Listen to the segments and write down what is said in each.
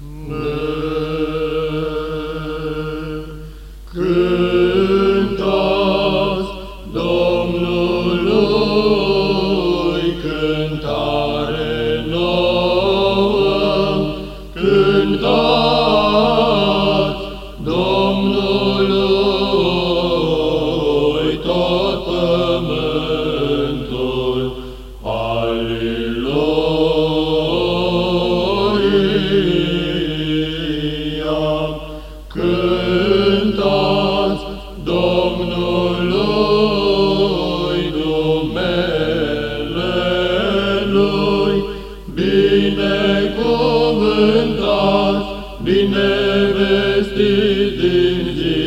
Moon. gidince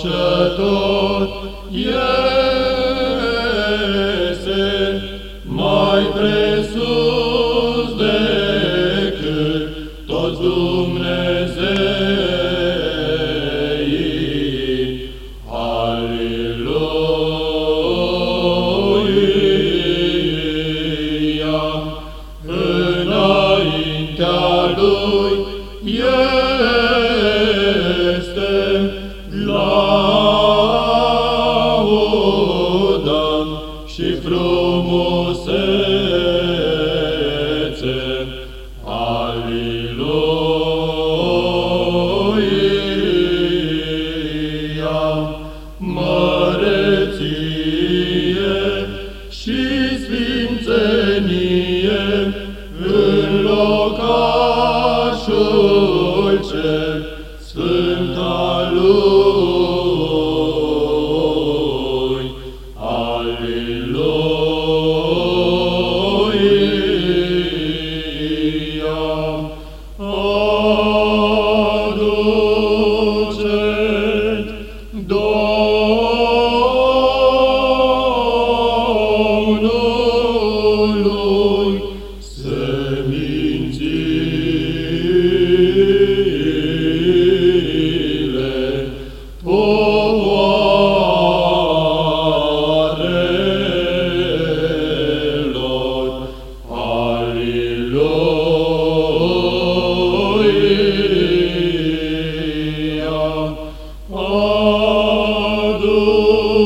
Shut up. Și frumusețe. Aleluia. Măreție și sfințenie în locașul cel sfânt al lui.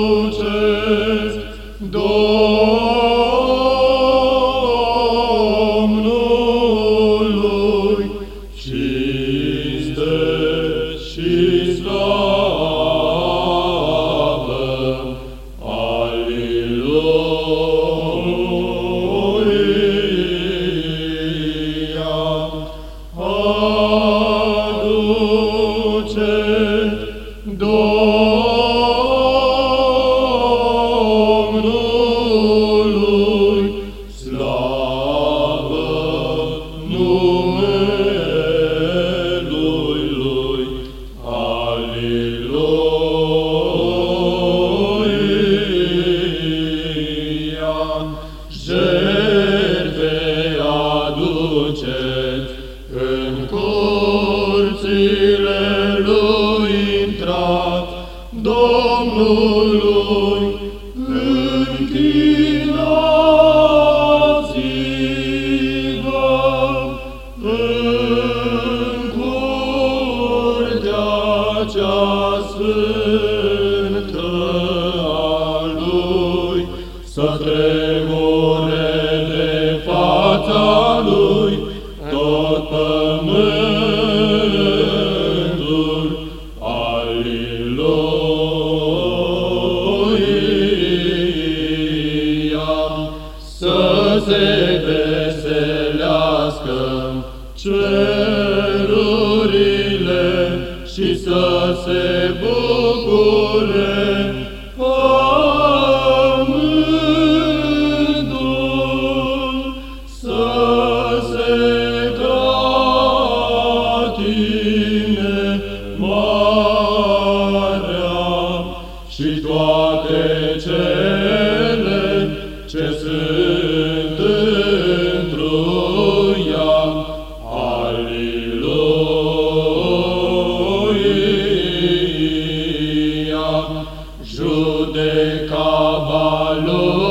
Aduceți Domnului cinste și slavă. Aleluia. Aduceți numelui Lui. Aleluia. Jertfe aduceți în curțile Lui intrat, Domnului închinați-vă fața Lui tot pământul, Aliluia, să se veselească cerurile și să se bucure ce sunt într-o ea. Aleluia! Judeca valori